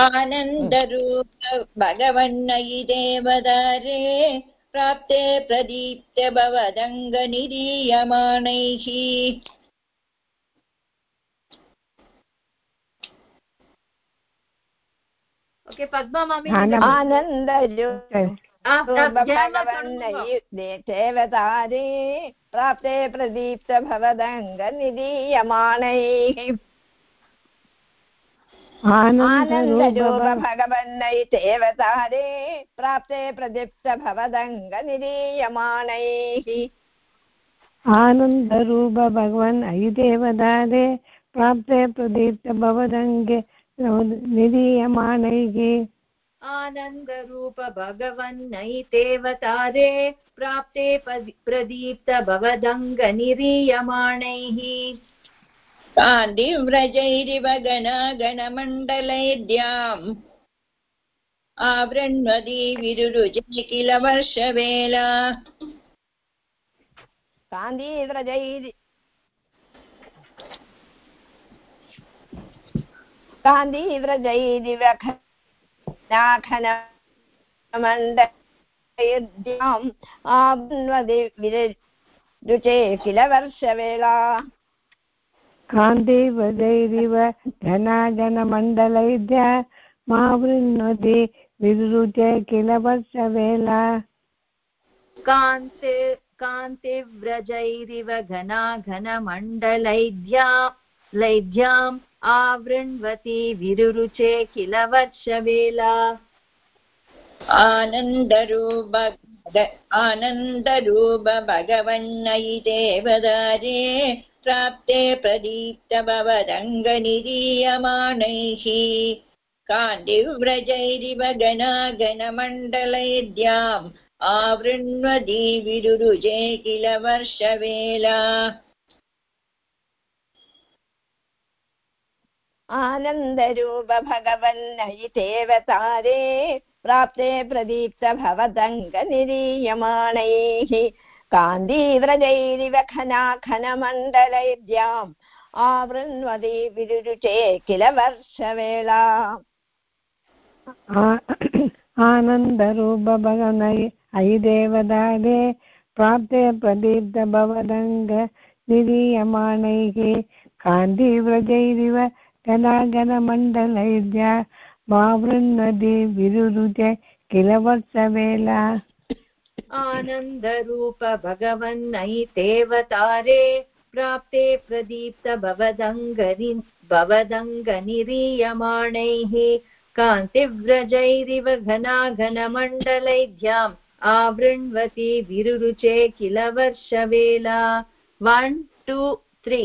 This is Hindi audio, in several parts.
आनन्दरूप भगवन्नयि देवदारे प्राप्ते प्रदीप्य भवदङ्गनिरीयमाणैः ओके पद्मा मामी आनन्दभगवन्नैदेवतारे प्राप्ते प्रदीप्त भवदङ्गनिरीयमाणैः आनन्दरूप भगवन्नै देवतारे प्राप्ते प्रदीप्त भवदङ्गनिरीयमाणैः। आनन्दरूप भगवन् अयि देवदारे प्राप्ते प्रदीप्त भवदङ्गे निरीयमाणैः। आनन्दरूप भगवन्नैतेवतारे प्राप्ते प्रदीप्त भवदङ्गनिरीयमाणैः कान्तिव्रजैरिव गणागणमण्डलैद्याम् आवृण्वती विरुरुजे किल वर्षवेला कान्तिव्रजैरि कान्तिव्रजैरिव नाखनमण्डलैद्याम् आवृण्वति विरुचे किल वर्षवेला कान्तिवदैरिव घनाघनमण्डलैद्य मावृण्वति विरुचे किल वर्षवेला। कान्ते कान्तिव्रजैरिव घनाघनमण्डलैद्या लैद्याम् आवृण्वति विरुरुचे किल वर्षवेला। आनन्दरूप आनन्दरूप भगवन्नयि देवदारे प्राप्ते प्रदीप्तभवदङ्गनिरीयमाणैः काण्डिव्रजैरिव गणागणमण्डलैद्याम् आवृण्वदी विरुरुजे किल वर्षवेला। आनन्दरूप भगवन्नयितेवतारे प्राप्ते प्रदीप्तभवदङ्गनिरीयमाणैः कान्तीव्रजैरिव खनाखनमण्डलैर्याम् आवृण्वति विरुरुचे किल वर्षवेला आनन्दरूप भगवनै अयि देवदारे प्राप्ते प्रदीप्तभवदङ्ग निरीयमाणैः कान्तिव्रजैरिव मावृण्वति विरुरुचे किल वर्षवेला आनन्दरूप भगवन्नैतेवतारे प्राप्ते प्रदीप्त भवदङ्गनि भवदङ्गनिरीयमाणैः कान्तिव्रजैरिव घनाघनमण्डलैभ्याम् आवृण्वति विरुरुचे किल वर्षवेला। वन् टु त्री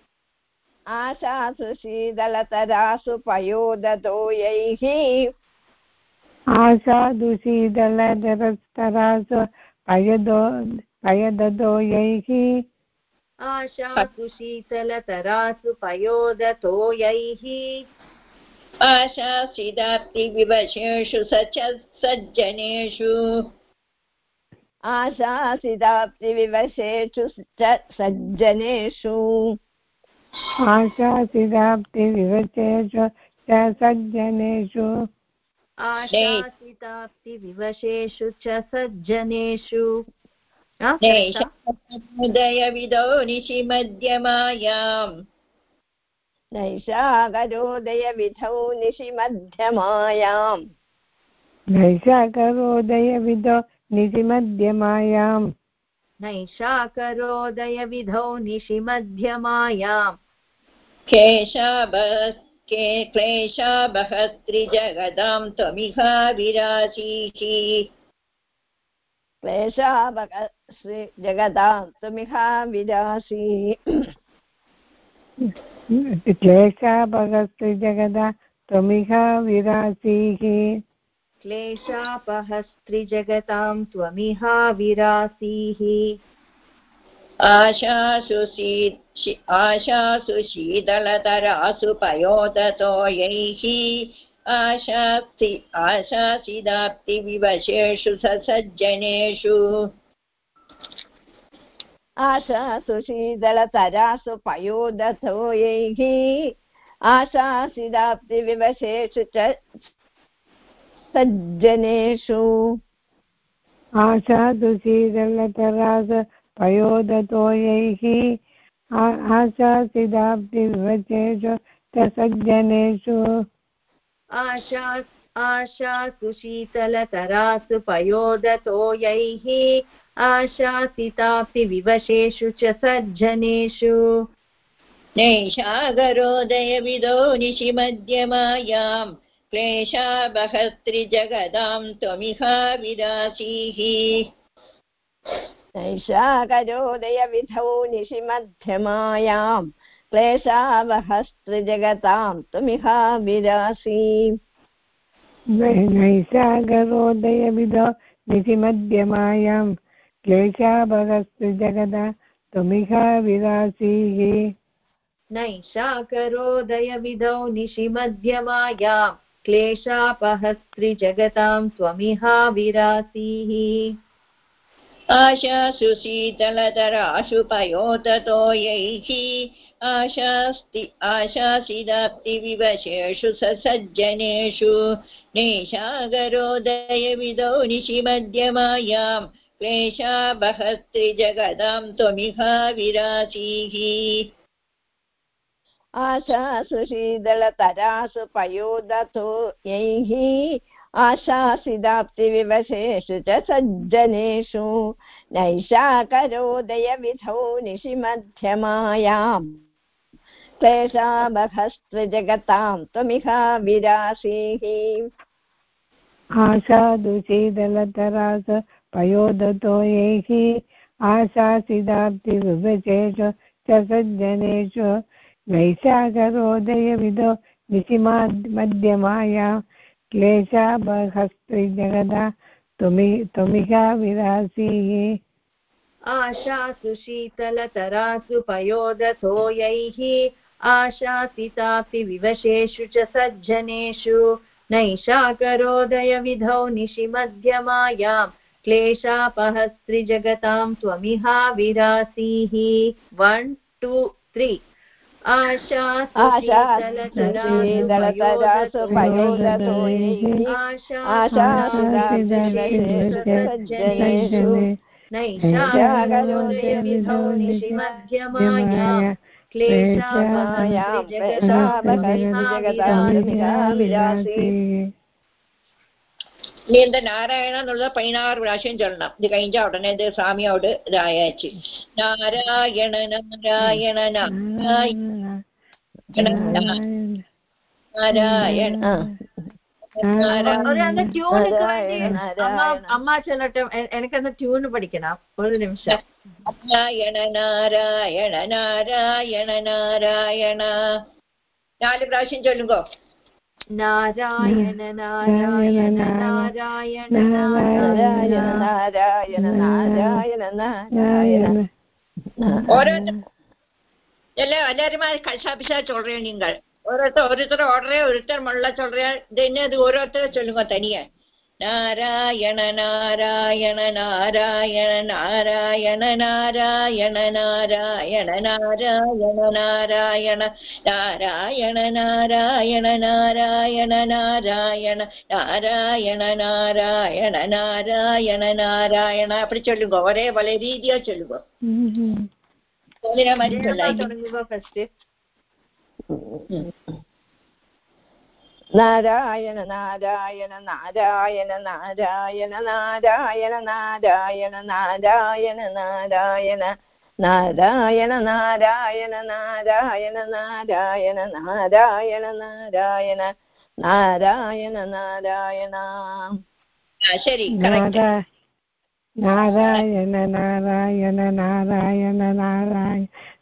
आशासु शीतलतरासु पयोदतोयैः आशादु शीतलतरस्तरासु पयदो पयदतोयैः आशासु शीतलतरासु पयोदतोयैः आशासिदाप्तिविवशेषु सच सज्जनेषु आशासिदाप्तिविवशेषु च सज्जनेषु आशासिदाप्तिविवशेषु च सज्जनेषु आशासिताप्तिविवशेषु च सज्जनेषु उदयविदो निशिमध्यमायाम् नैषाकरोदयविधौ निशिमध्यमायाम्। नैषाकरोदयविधौ निशिमध्यमायाम्। नैषाकरोदयविधौ निशिमध्यमायाम्। केशाभस्के क्लेशाभस्त्रिजगदां त्वमिहा विराशीषि क्लेशाभगस्त्रिजगदा त्वमिहा क्लेशापहस्त्रिजगतां आशासु शीतलतरासु पयोदतोयैः आशाप्ति आशासिदाप्तिविवशेषु ससज्जनेषु आशासु शीतलतरासु पयोदथोयैः आशासिदाप्तिविवशेषु च सज्जनेषु। आशादु शीतलतरास पयोदतोयैः आशासिदाब्धिविवचेषु च सज्जनेषु आशा आशासु शीतलतरासु पयोदतोयैः। आशासितापि विवशेषु च सज्जनेषु। नैषागरोदयविदो निशिमध्यमायां। क्लेशाबहस्त्रिजगदां त्वमिहा विरासीः ऐषाकरोदयविधौ निशिमध्यमायाम् क्लेशावहस्त्रिजगतां तुमिहा विरासि नैषागरोदयविधौ निशिमध्यमायां क्लेशावहस्त्रिजगता त्वमिहा विरासीः नैषाकरोदयविधौ निशिमध्यमायां क्लेशापहस्त्रिजगतां त्वमिहा विरासीः शीतलतराशु पयोततोयैः आशास्ति आशासिदाप्तिविवशेषु ससज्जनेषु नेशागरोदयविदौ निशिमध्यमायां क्लेशाबहस्त्रिजगदां त्वमिहा विरासीः आशासु शीतलतरासु पयोदतो यैः। आशासिदाप्तिविवशेषु च सज्जनेषु नैषा करोदयविधौ निशिमध्यमायाम् क्लेशाबहस्त्वजगतां त्वमिहा विरासीः आशादुचीदलतरास पयोदतो येहि आशासिदाप्तिविवशेषु च सज्जनेषु नैषा करोदयविधौ निशिमाध्यमायाम् विरासीः। आशासु शीतलतरासु पयोदथोयैः आशासितापि विवशेषु च सज्जनेषु। नैषाकरोदयविधौ निशिमध्यमायां क्लेशापहस्त्रिजगतां त्वमिहा विरासीः वन् टु त्री आशासुदलतरासु पयोदसोयि आशासुदासुसज्जनेषु नैषागलोदयविधौ निशिमध्यमाया क्लेशामायां प्रशापकर्मि जगतां ഇനി എന്താ നാരായണ എന്നുള്ളത് പതിനാറ് പ്രാവശ്യം ചൊല്ലണം. ഇത് കഴിഞ്ഞ ഉടനെ ഇത് സ്വാമിയോട് ഇത് നാരായണ നാരായണ നാരായണ. നാരായണ. അമ്മ ചെല്ലട്ടെ എനിക്കൊന്ന് ട്യൂണ് പഠിക്കണം. ഒരു നിമിഷം. നാരായണ നാരായണ നാരായണ നാരായണ. നാല് പ്രാവശ്യം ചൊല്ലുങ്കോ? नारायण नारायण नारायण नारायण नारायण नारायण नारायण ഓരോരുത്തർ എല്ലാ എല്ലാവരുമായി കശാപിശാ ചൊല്ലുക നിങ്ങൾ ഓരോരുത്തർ ഓരോരുത്തർ ഓർഡറേ ഒരുത്തർ മുള്ള ചൊല്ലുക ഇത് ഇന്നത് ഓരോരുത്തർ ചൊല്ലുക തനിയെ नारायण नारायण नारायण नारायण नारायण नारायण नारायण नारायण नारायण नारायण नारायण नारायण नारायण नारायण नारायण नारायण அப்படி சொல்லுங்க ஒரே ஒரே ரீதியா சொல்லுங்க சொல்லுற மாதிரி சொல்லாங்க ஃபர்ஸ்ட் नारायण नारायण नारायण नारायण नारायण नारायण नारायण नारायण नारायण नारायण नारायण नारायण नारायण नारायण नारायण नारायण சரி நாராயண நாராயண நாராயண நாராயண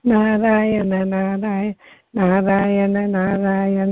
நாராயண நாராயண நாராயண நாராயண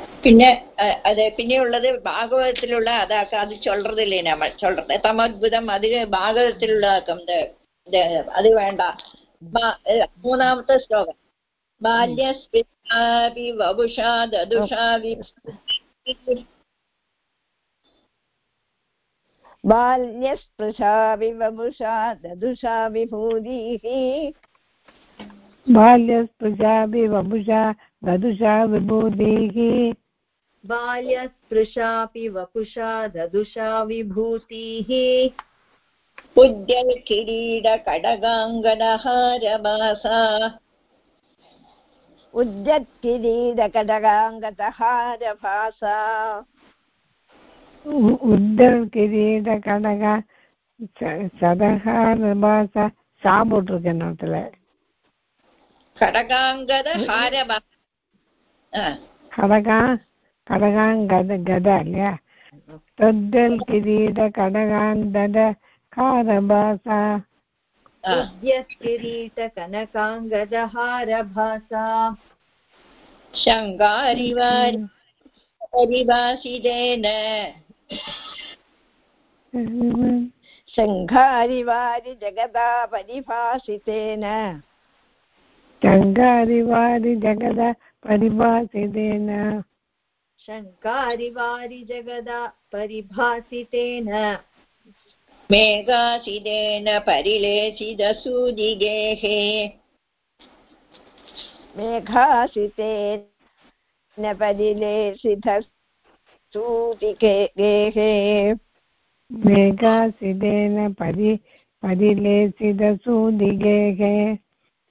പിന്നെ അതെ പിന്നെയുള്ളത് ഭാഗവതത്തിലുള്ള അതാക്ക അത് ചൊല്ലറതില്ലേ നമ്മൾ ചൊല്ലത് തമദ്ഭുതം അധിക ഭാഗവതത്തിലുള്ളതാക്കം അത് വേണ്ട മൂന്നാമത്തെ ശ്ലോകം ബാല്യസ്പൃഹാവി വപുഷാ ദദുഷാവി ബാല്യസ്പൃശാ വിവപുഷാ ദദുഷാ വിഭൂതിः बाल्यस्पृशा विवपुषा ददुषा विभूतिः बाल्यस्पृशापि वपुषा ददुषा विभूतिः उद्यत्किरीडकडगाङ्गनहारमासा उद्यत्किरीडकडगाङ्गतहारभासा உத்தல்கிரீடகடக खडगाङ्गद गदल्य तद्दल् किरीट खडगान्दद कारभासा किरीट जगदा परिभाषितेन शङ्घारिवारि जगदा परिभाषितेन शङ्कारिवारिजगदा परिभासितेन। मेघासिदेन परिलेसिदसूदिगेः मेघासितेन परिलेसिधसूदिगेः मेघासिदेन परि परिलेसिदसूदिगेः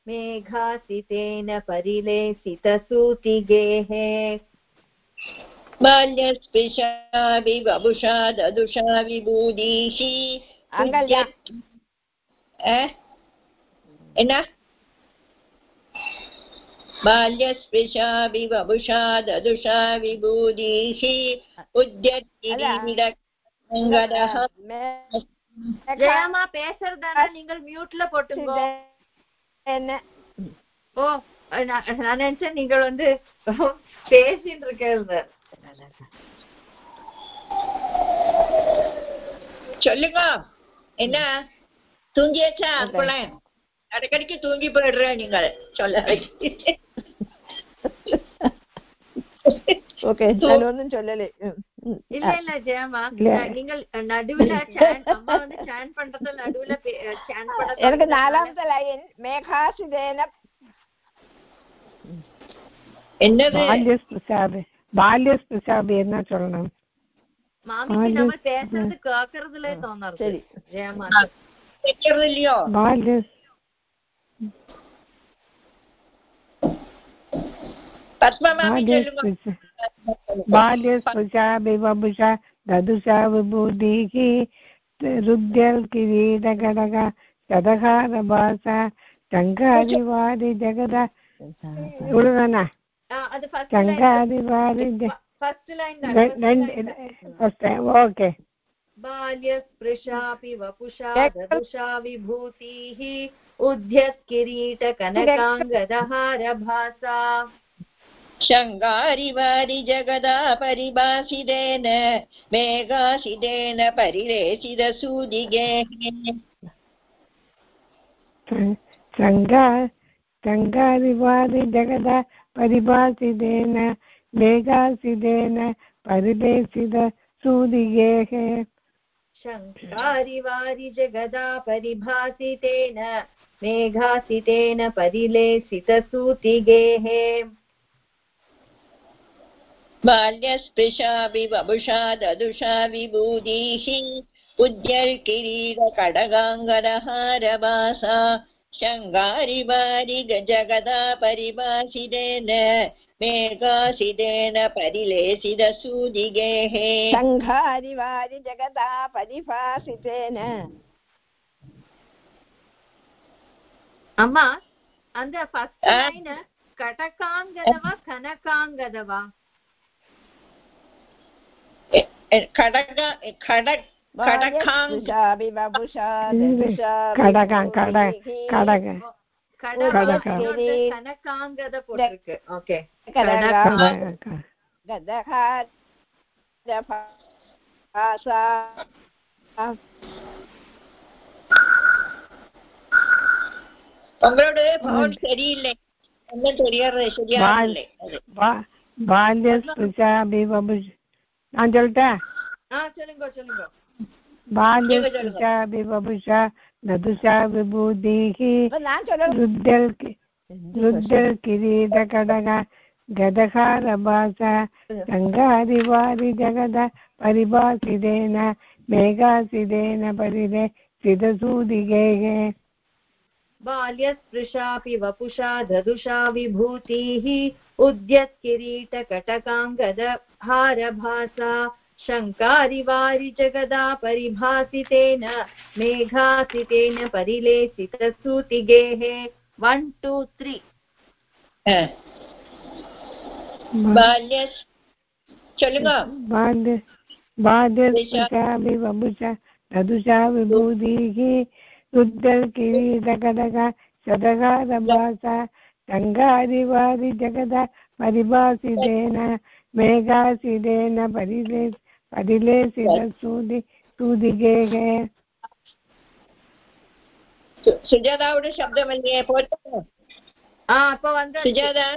मेघासितेन परिलेसितसूतिगेः बाल्यस्पृशा विवभुषा ददुषा विभूदिषि என்ன बाल्यस्पृशा विवभुषा ददुषा विभूदिः உத்யத்திரங்கரः ஜெயமா பேசுறதால நீங்கள் மியூட்ல போட்டுங்க. என்ன? ஓ நான் நினைச்சேன் நீங்கள் வந்து பேசிட்டு இருக்கிறது சொல்லுங்க. என்ன? தூங்கியாச்சா? அதுக்குள்ள அடிக்கடிக்கு தூங்கி போயிடுற நீங்கள். சொல்ல ஓகே நான் ஒன்றும் சொல்லலை. இல்ல இல்ல ஜெயமா. நீங்கள் நடுவுல அம்மா வந்து சான் பண்றது நடுவுல சான் பண்ண எனக்கு நாலாமത്തെ லைன் மேகாசிதேன என்னது? ബാല്യസ്പൃശ എന്ന ചൊല്ലണം ബാല്യസ്പൃശ വിവപുഷ ദദുഷ വിഭൂതിः रुद्यल् किरीटगडग सदहारभास टङ्कादिवादि जगद उडुदना uh, the first line first line first time okay बाल्यस्पृशापि वपुषा ददुषा विभूतिः उद्यत्किरीटकनकाङ्गदहारभासा शङ्गारिवारिजगदा परिभाषितेन मेघासितेन परिरेशिरसूदिगेः शङ्गारिवारिजगदा परिभाषितेन लेखासिदेन परिवेषित सूदिगेः शङ्कारिवारि जगदा परिभासितेन मेघासितेन परिलेसितसूतिगेः बाल्यस्पृशा विवभुषा ददुषा विभूदिः उद्यर्किरीटकडगाङ्गरहारभासा शङ्गारिवारि गजगदा परिभाषितेन मेघासितेन परिलेसितसूदिगेः शङ्घारिवारि जगदा परिभाषितेन அம்மா அந்த ஃபர்ஸ்ட் ஆ. லைன் கடகாங்கதவா கனகாங்கதவா खडग खडक् खडकाङ् वायस्पृशाभिवपुषा இது ददुषा கடகம் கட विभूतिः। கடக கடகா உங்களுடைய பவுன் சரியில்லை. ஒன்றும் தெரியறது சரியாகவில்லை பால்ய நான் சொல்லிட்டேன்? ஆ சொல்லுங்க சொல்லுங்க. बाल्यशुचा विवभुषा नदुषा विबुधिः रुद्रल् रुद्रल् किरीटकडग गदहारभास गङ्गादिवारि जगद परिभासिदेन मेघासिदेन परिदे शङ्कारिवारि जगदा परिभासितेन मेघासितेन परिलेसितसूतिगेः वन् टु त्रि ङ्गादिवादि जगद विभूतिः मेघासिदेन शतकारभासा परिलेसि परिले परिलेसितसूदि सूदिगेः சு- சுஜாதாவோட சப்தம் இல்லையே போட்டோம் ஆ அப்ப வந்தாச்சு சுஜாதா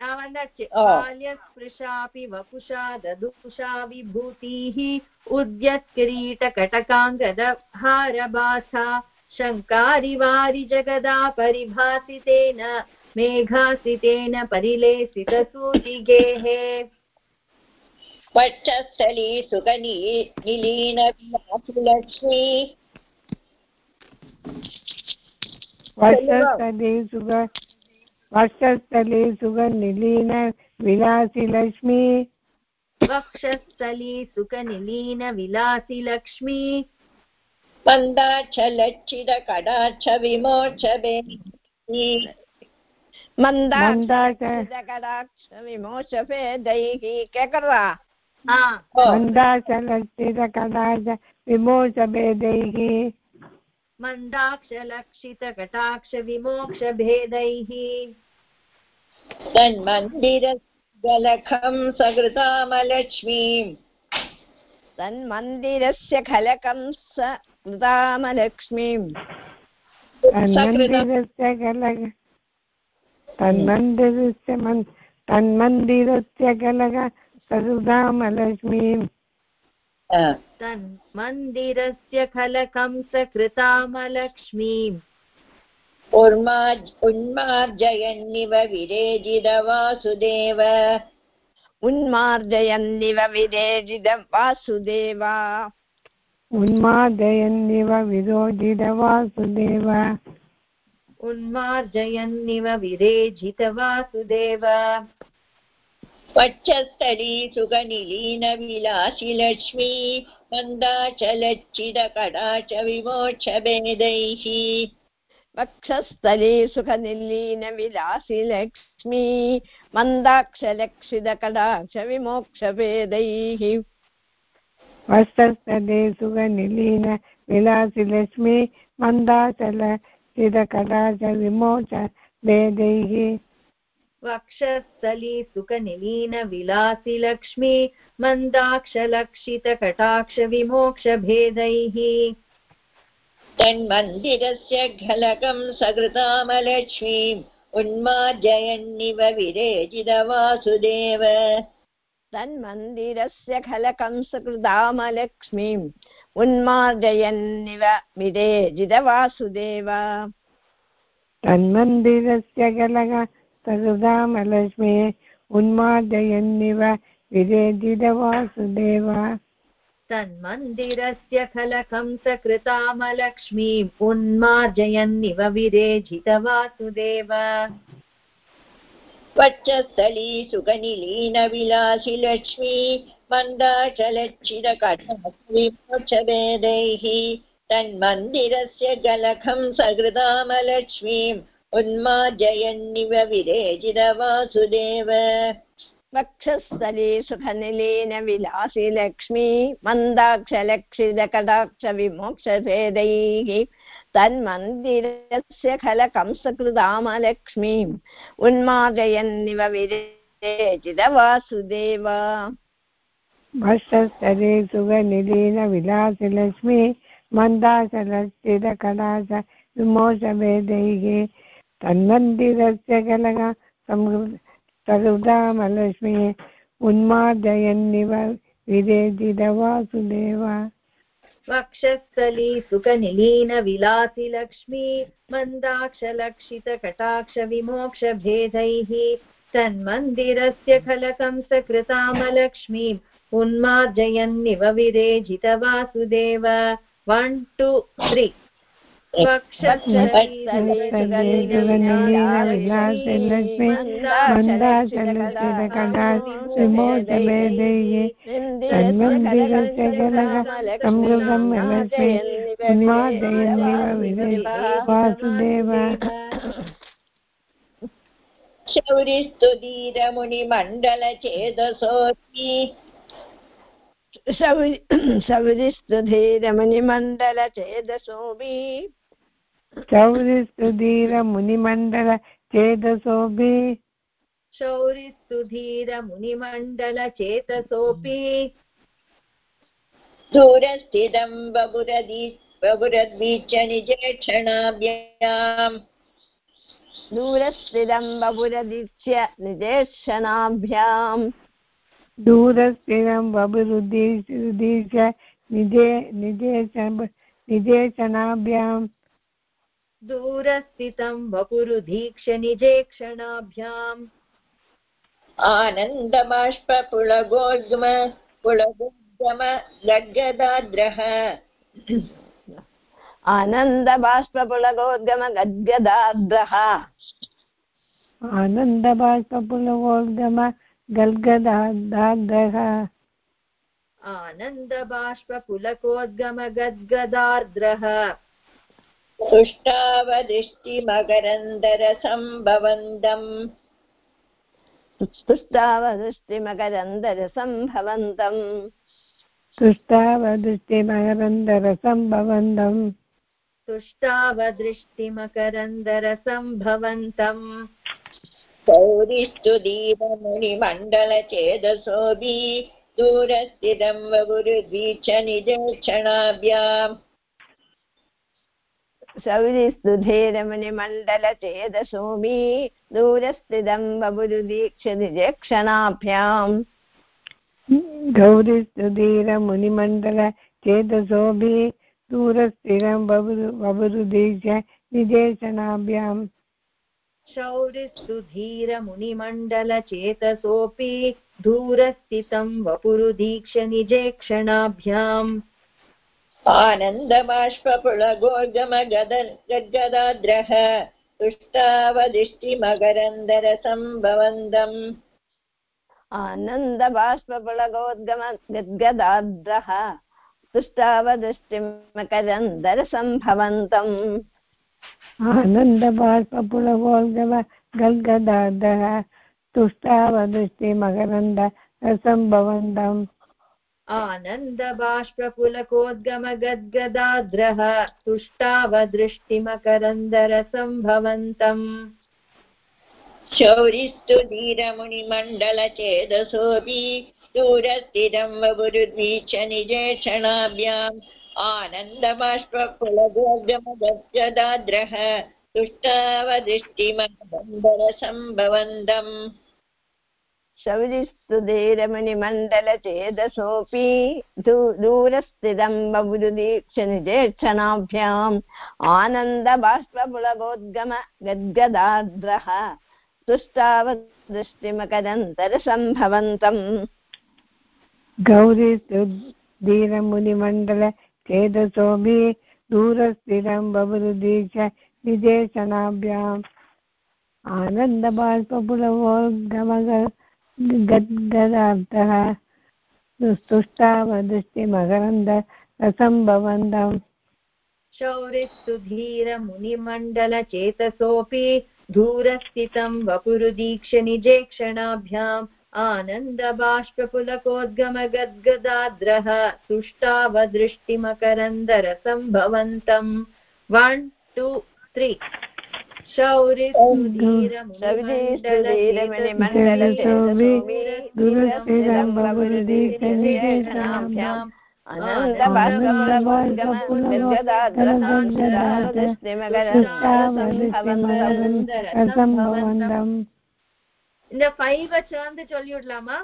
ஆ, வந்தாச்சு ஓ. बाल्यस्पृशापि वपुषा ददुषा विभूतिः उद्यत्किरीटकटकाङ्गद हारभासा शङ्कारिवारि जगदा परिभासितेन मेघासितेन परिलेसितसूतिगेः वक्षस्थली सुखनी निलीन लक्ष्मी वर्षस्थले सुग वर्षस्थले सुगनिलीन विलासि लक्ष्मी। वक्षस्थली सुखनिलीनविलासि लक्ष्मी। मन्दाक्षलक्षित कडाक्ष विमोक्ष मन्दाच मन्दाकटाक्ष विमोचभेदैः केकर्वा ஆ मन्दाचलक्षितकटाच विमोचभेदैः मन्दाक्षलक्षितकटाक्षविमोक्षभेदैः तन्मन्दिरगलखं सकृतामलक्ष्मीम् तन्मन्दिरस्य खलकं स कृतामलक्ष्मीम् तन्मन्दिरस्य कलग तन्मन्दिरस्य मन् तन्मन्दिरस्य कलग सरुधामलक्ष्मीम् तन्मन्दिरस्य खलकं सकृतामलक्ष्मीम् उर्मार् उन्मार्जयन्निव विरेजितवासुदेव। उन्मार्जयन्निव विरेजित वासुदेवा उन्मादयन्निव विरोजितवासुदेव। उन्मार्जयन्निव विरेजितवासुदेव। वक्षस्थली सुखनिलीनविलासि लक्ष्मी मन्दाचलच्चिदकडाच विमोक्षभेदैः वक्षस्थले सुखनिलीनविलासि लक्ष्मी मन्दाक्षलक्षितकटाक्ष विमोक्षभेदैः वस्तस्थले सुगनिलीन विलासि लक्ष्मी वक्षस्थली सुखनिलीनविलासि लक्ष्मी मन्दाक्षलक्षितकटाक्षविमोक्षभेदैः तन्मन्दिरस्य घलकं सकृतामलक्ष्मीम् उन्मार्जयन्निव विरेजितवासुदेव तन्मन्दिरस्य खलकं सकृदामलक्ष्मीम् उन्मार्जयन्निव विरेजितवासुदेव तन्मन्दिरस्य कलग सकृदामलक्ष्मी उन्मादयन्निव विरेजितवासुदेव तन्मन्दिरस्य खलकं सकृतामलक्ष्मीम् उन्मार्जयन्निव विरेजितवासुदेव। वक्षस्थली सुखनिलीनविलासि लक्ष्मी मन्दाचलच्छिदकटविमोक्षभेदैः तन्मन्दिरस्य गलखं सकृदामलक्ष्मीम् उन्मार्जयन्निव विरेजितवासुदेव वक्षस्थले सुखनिलेन विलासि लक्ष्मी मन्दाक्षलक्षितकटाक्षविमोक्षभेदैः तन्मन्दिरस्य खलकंसकृतामलक्ष्मीम् उन्मादयन्निव विरेचितवासुदेव। भष्टस्तरे सुगनिलीनविलासलक्ष्मी मन्दाचलश्चिरकटाच विमोचभेदैः तन्मन्दिरस्य कलग सकृतामलक्ष्मी उन्मार्जयन्निव विरेजितवासुदेव वक्षस्थली सुखनिलीनविलासि लक्ष्मी मन्दाक्षलक्षितकटाक्षविमोक्षभेदैः तन्मन्दिरस्य खलकं सकृतामलक्ष्मीम् उन्मार्जयन्निव विरेजितवासुदेव वन् टु त्री विमोचभेदैः तन्मन्दिरस्य संकृतं लक्ष्मी उन्मादयन्निव विजय वासुदेव शौरिस्तुधीरमुनिमण्डलचेदसोऽपि सविस्तुधीरमणिमण्डलचेदसोऽपि चौरिस्तुधीरमुनिमण्डल चेदसोऽपि शौरिस्तुधीरमुनिमण्डलचेतसोऽपि दूरस्थितं बबुरदि बबुरद्वीच निजेक्षणाभ्याम्। दूरस्थितं बपुरदीक्ष्य निजेक्षणाभ्याम्। दूरस्थिरं बबुरुदीश निजे निजेश निजेशनाभ्याम् दूरस्थितं वपुरुदीक्ष्य निजेक्षणाभ्याम्। आनन्दबाष्पपुलगोद्गम पुलगोद्गम गद्गदाद्रः। आनन्दबाष्पपुलगोद्गम गद्गदाद्रः। आनन्दबाष्पपुलगोद्गम तुष्टावदृष्टिमकरन्दरसम्भवन्दम्। तुष्टावदृष्टिमकरन्दरसम्भवन्तम् तुष्टावदृष्टिमकरन्दरसम्भवन्दम्। तुष्टावदृष्टिमकरन्दरसम्भवन्तम् गौरिस्तुधीरमुनिमण्डलचेदसोऽपि दूरस्थितं वपुरुद्वीच शौरिस्तुधेरमुनिमण्डलचेदसोऽपि दूरस्थितं बबुरुदीक्ष निजेक्षणाभ्याम् गौरिस्तुधीरमुनिमण्डल चेतसोऽपि दूरस्थिरं बबुरु बबुरुदीश निजेशनाभ्याम् शौरिस्तुधीरमुनिमण्डलचेतसोऽपि दूरस्थितं वपुरुदीक्ष निजेक्षणाभ्याम् आनन्दबाष्पपुलगोर्गमगद गद्गदाद्रः तुष्टावदिष्टिमकरन्दरसम्भवन्दम्। आनन्दबाष्पपुलगोद्गम गद्गदाद्रः तुष्टावदृष्टिमकरन्दरसम्भवन्तम् आनन्दबाष्पपुलगोर्गव गल्गदादः आनन्दबाष्पपुलकोद्गमगद्गदाद्रः तुष्टावदृष्टिमकरन्दरसम्भवन्तम् शौरिस्तुधीरमुनिमण्डलचेदसोऽपि दूरस्थितं वपुरुद्वीच निजेक्षणाभ्याम् आनन्दबाष्पपुलगोर्गमगद्गदाद्रः तुष्टावदृष्टिमकरन्दरसम्भवन्तम् शौरिस्तुधीरमुनिमण्डलचेदसोऽपि दूरस्थितं बबुरुदीक्ष निजेक्षणाभ्याम् आनन्दबाष्पपुलगोद्गम गद्गदाद्रः तुष्टावदृष्टिमकरन्तरसम्भवन्तम् गौरी धीरमुनिमण्डल चेतसोऽपि दूरस्थितं बभुरुदीक्ष निदेशनाभ्याम् आनन्दबाष्पपुलवोद्गमगद्गदार्थः स्तुष्टावदृष्टिमकरन्द रसम्भवन्तम् शौरिस्तु धीरमुनिमण्डलचेतसोऽपि दूरस्थितं वपुरुदीक्ष निजेक्षणाभ्याम् आनन्दबाष्पपुलकोद्गमगद्गदाद्रः तुष्टावदृष्टिमकरन्दरसम्भवन्तम् वन् टु त्री शौरिस्तुधीरमुनिमण्डलचेतसोऽपि ஆனந்தபாஷ்பபுலகோத்கமகத்கதாத்ரஹ இந்த ஃபைவ சேர்ந்து சொல்லி விடலாமா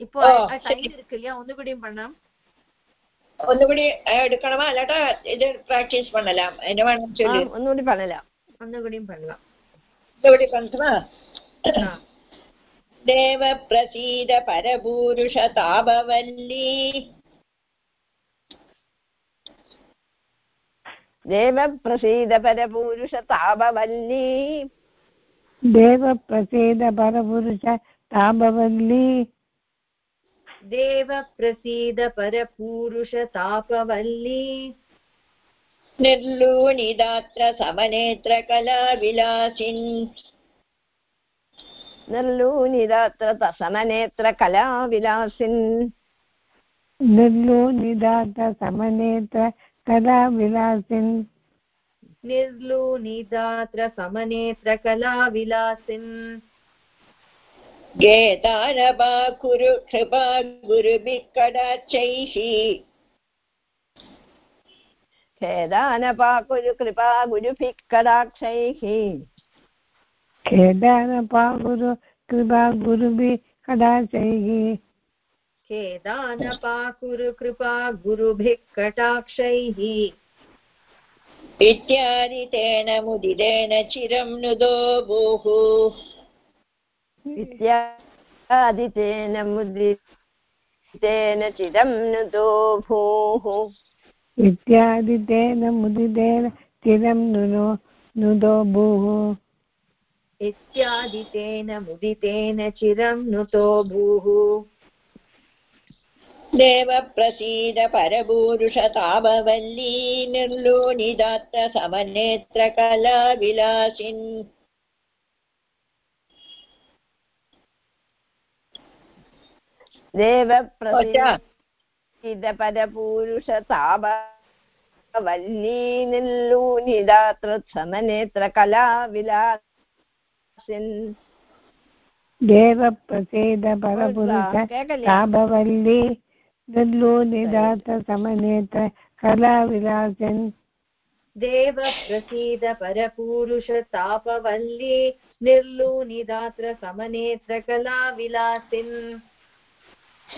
இப்போ ஓ, டைம் சரி. இருக்கு இல்லையா ஒன்றுபடியும் பண்ணலாம் ഒന്നുകൂടി എടുക്കണമോ അല്ലാട്ടാ ഇത് പ്രാക്ടീസ് பண்ணலாம் என்ன வேணும் சொல்லு ഒന്നുകൂടി പറയലാം பந்தவடியும் பண்ணலாம் பந்தவடி பண்ணலாமா தேவ பிரசீத பரபூருஷ தாபவல்லி. देवप्रसीदपरपूरुष तापवल्ली देवप्रसीदपरपुरुष तापवल्ली देवप्रसीदपरपूरुष तापवल्ली निर्लूनिदात्र समनेत्रकलाविलासिन् निर्लूनिदात्र समनेत्रकलाविलासिन् निर्लूनिदात्र समनेत्रकलाविलासिन् निर्लूनिदात्र समनेत्रकलाविलासिन् गेदानबा कुरु कृपा गुरुभिः कदाचैः खेदानपाकुजु कृपा गुजुभिः कडाक्षैः खेदानपाकुरु कृपा गुरुभिः कडाक्षैः खेदानपाकुरु कृपा गुरुभिः कटाक्षैः इत्यादितेन मुदितेन चिरं नुदो भूः। इत्यादितेन मुदितेन चिरं नुदो भूः। इत्यादि तेन मुदितेन चिरं नुनो नुदो भूः। इत्यादितेन मुदितेन चिरं नुतो भूः। देवप्रसीद परभूरुष तापवल्ली निर्लूनिदात्र समनेत्र कलाविलासिन् देवप्रसीद चिदपदपूरुषतापवल्लीनिल्लूनिदातृक्षमनेत्रकला विलासिन् देवप्रसीदपरपुरुषतापवल्ली निदातसमनेत्र कलाविलासिन् निर्लूनिदात्र समनेत्र कलाविलासिन्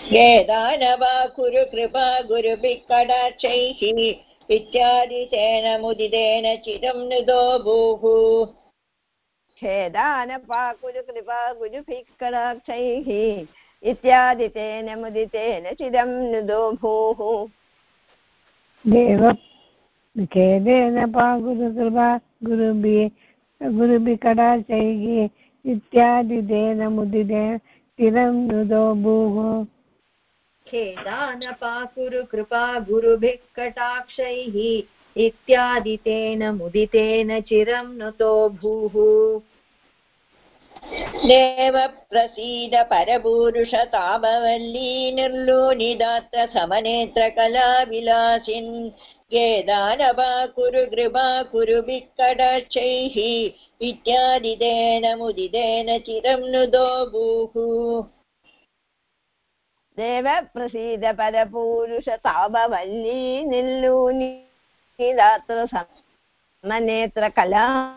कलाविलासिन् गेदानवा कुरु कृपा गुरुभिः कडाक्षैः इत्यादि तेन मुदितेन चिरं नुदो भूः खेदानपाकुरु कृपा गुरुभिक्कडाक्षैः इत्यादि तेन मुदितेन चिदं नुदो भूः देव खेदेन पागुरु कृपा गुरुभिः गुरुभिः कडाचैः इत्यादि तेन मुदितेन चिरं नुदो भूः खेदानपाकुरु कृपा गुरुभिः कटाक्षैः इत्यादि तेन मुदितेन चिरं नुतो भूः। देवप्रसीद परभूरुष तापवल्ली निर्लूनिदात्र समनेत्र कलाविलासिन् गेदानवा कुरु कृपा कुरुभिः कडाक्षैः इत्यादि तेन मुदितेन चिरं नुदो भूः। देवप्रसीद परपूरुष तापवल्ली निल्लूनिदात्र समनेत्र कलाविलासिन्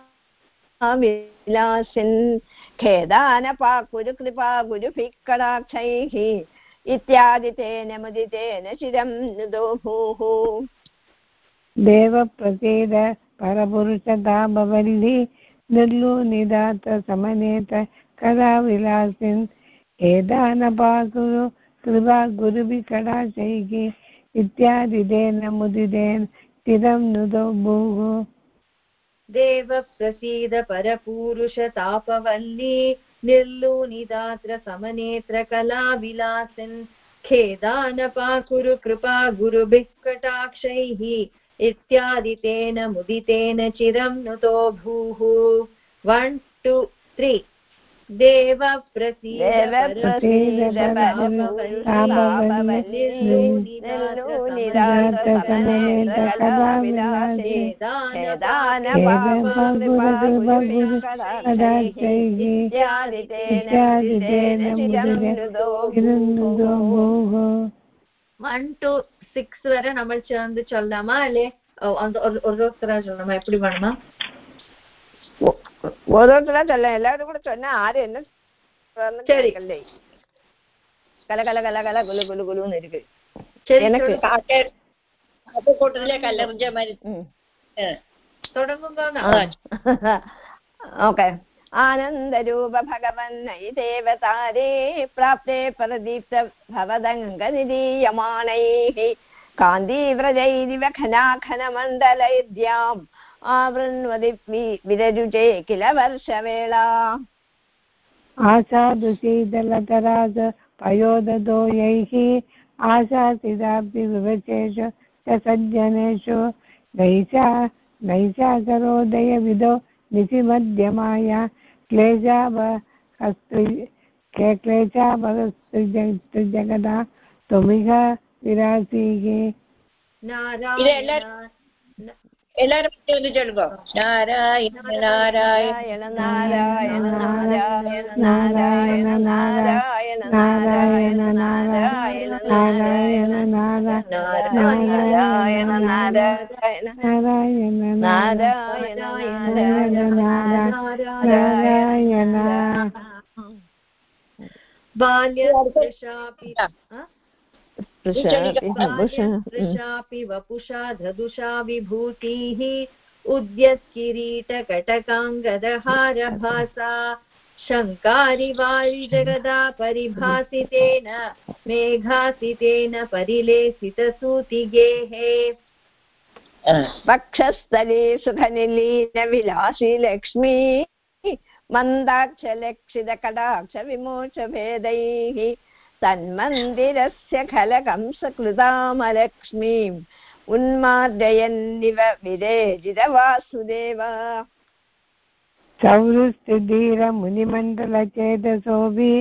खेदानपाकुरु कृपा गुरुभिक्कडाक्षैः इत्यादि तेन मुदितेन चिरं नुदो भूः देवप्रसीद परपुरुषतापवल्ली निर्लूनिदात समनेत कलाविलासिन् एदानपाकुरु कृपा गुरुभिः कडाचैः इत्यादितेन मुदितेन स्थिरं नुदो भूः। देव प्रसीद परपूरुषतापवल्ली निर्लूनिदात्र समनेत्र कलाविलासिन् खेदानपाकुरु कृपा गुरुभिः कटाक्षैः इत्यादितेन मुदितेन चिरं नुतो भूः। वन् टु त्री देव ஒன் டூ சிக்ஸ் வரை நம்ம சேர்ந்து சொல்லாமா இல்லையே அந்த ஒரு ஒரு ஒருத்தரா சொல்லணுமா எப்படி வேணுமா ஓதோட்டெல்லாம் எல்லாரும் கூட சொன்னா ஆறு என்ன சரி கல கல கல கல குலு குலு குலுன்னு இருக்கு ഓക്കെ. ആനന്ദരൂപ ഭഗവൻ നൈദേവതാരേ പ്രാപ്തേ പ്രദീപ്ത ഭവതംഗനിരീയമാണൈ കാന്തീവ്രജൈരിവ ഘനാഘനമണ്ഡലൈദ്യാം आवृण्वदि वि- किल वर्षवेळा आसादु शीतलतरास पयोदतो यैः आशासिदापि विवचेषु च सज्जनेषु। नैषा नैषाकरोदयविदो निशिमध्यमाया क्लेशावहस्तु क्लेशावहस्तु जगदा त्वमिह विरासीः। എല്ലാരും ചോദിച്ചെടുക്കോ നാരായണ നാരായണ നാരായണ നാരായണ നാരായണ നാരായണ നാരായണ നാരായണ നാരായണ നാരായണ നാരായണ നാരായണ നാരായണ നാരായണ നാരായണ ബാല്യദശാപി वृषापि वपुषा धृदुषा विभूतिः उद्यत्किरीटकटकाङ्गदहारभासा शङ्कारि वारिजगदा परिभासितेन मेघासितेन परिलेसितसूतिगेः वक्षस्थले सुखनिलीनविलासि लक्ष्मी मन्दाक्षलक्षितकटाक्षविमोचभेदैः तन्मन्दिरस्य खलकंसकृतामलक्ष्मीम् उन्मार्जयन्निव विरेजितवासुदेव चौरुस्थिधीरमुनिमण्डलचेतसोऽपि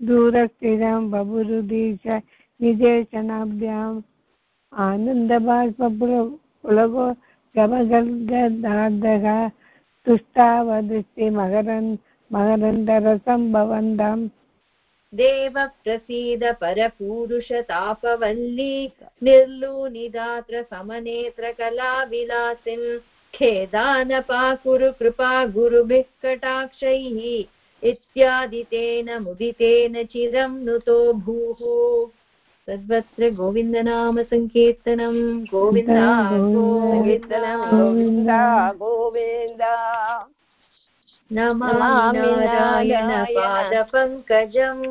दूरस्थिरं बबुरुदीश निजेशनाभ्याम् आनन्दबाष्पुलगो गमगर्गदार्धः तुष्टावदृष्टिमकरन् मकरन्दरसं देव प्रसीद परपूरुषतापवल्ली निर्लूनिदात्र समनेत्र कलाविलासिन् खेदानपाकुरु कृपा गुरुभिः कटाक्षैः इत्यादितेन मुदितेन चिरं नुतो भूः। तद्वत्र गोविन्दनाम सङ्कीर्तनं गोविन्द गोविन्द। गोविन्द। नमामि नारायणपादपङ्कजम्